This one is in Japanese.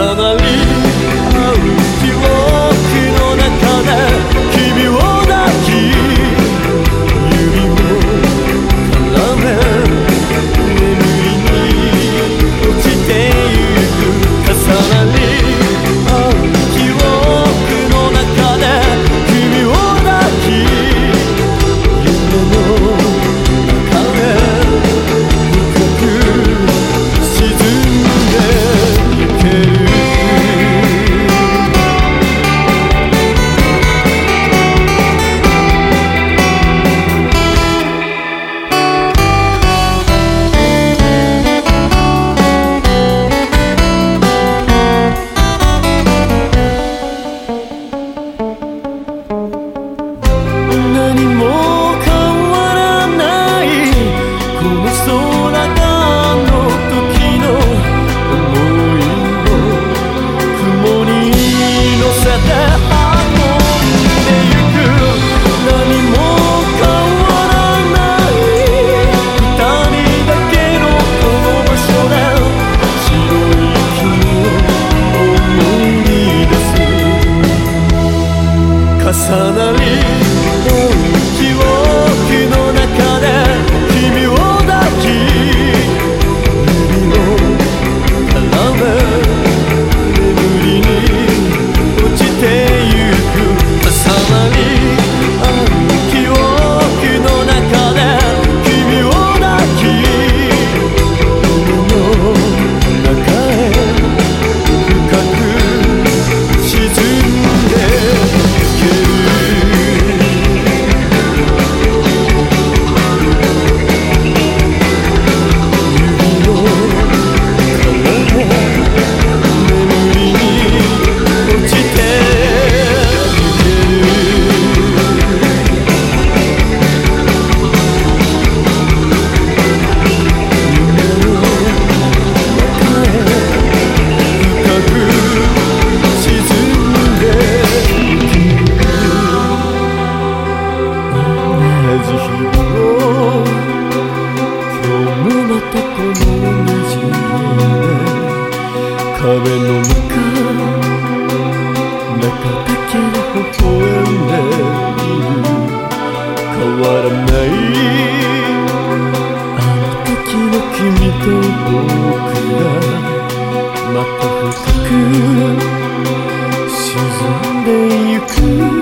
隣り歩きを 나타나리 壁の向こう中だけ微笑んでいる変わらないあの時の君と僕がまた深く沈んでゆく